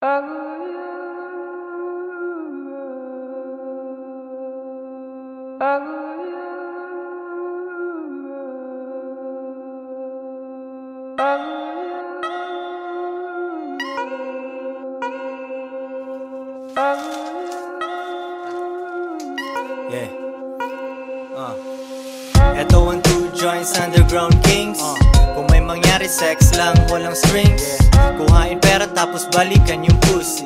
Yeah. Uh. Ang two joints underground kings uh. Kung may mangyari sex lang walang strings. Kuhain pera tapos balikan yung pussy.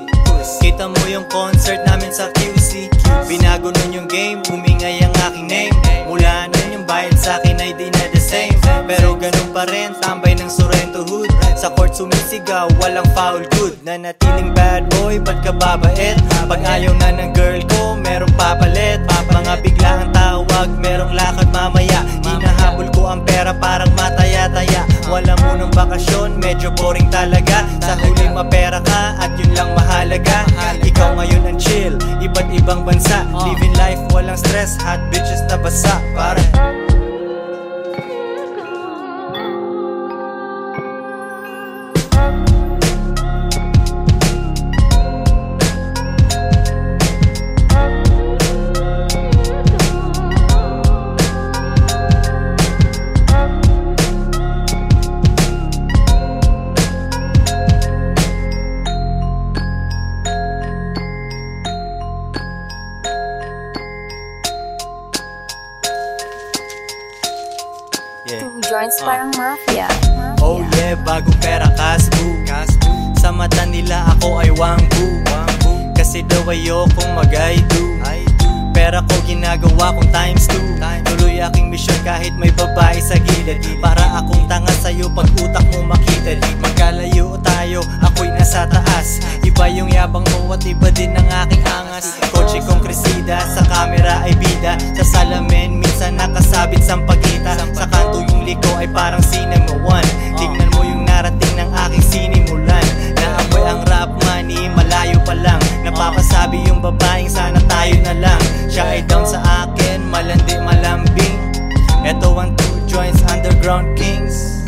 Kita mo yung concert namin sa QC Binago nun yung game, umingay ang aking name. Mula nun yung bayad sa akin ay di na the same. Pero ganun pa rin, tambay ng Sorrento Hood. Sa court sumisigaw, walang foul good. Nanatiling bad boy, ba't ka babait? Pag ayaw na ng girl ko, merong papalit. Mga bigla ang tawag, merong lakad bakasyon, medyo boring talaga. Sa huli mapera ka at yun lang mahalaga. Ikaw ngayon ang chill, iba't ibang bansa. Living life, walang stress, hot bitches na basa Para Yeah. Two joints parang mafia. Oh yeah, bagong pera kasbu Sa mata nila ako ay wangbu Kasi daw ayokong mag-I do. Pera ko ginagawa kong times two. Tuloy aking misyon kahit may babae sa gilid. Para akong tanga sa'yo pag utak mo makitid Magkalayo tayo, ako'y nasa taas. Iba yung yabang mo at iba din ang aking angas. Kotse kong kresida, sa camera katawan. Ah. Tingnan mo yung narating ng aking sinimulan. Naamoy ang rap money, malayo pa lang. Ah. Napapasabi yung babaeng sana tayo na lang. Siya ay down sa akin, malandi malambing. Ito ang two joints underground kings.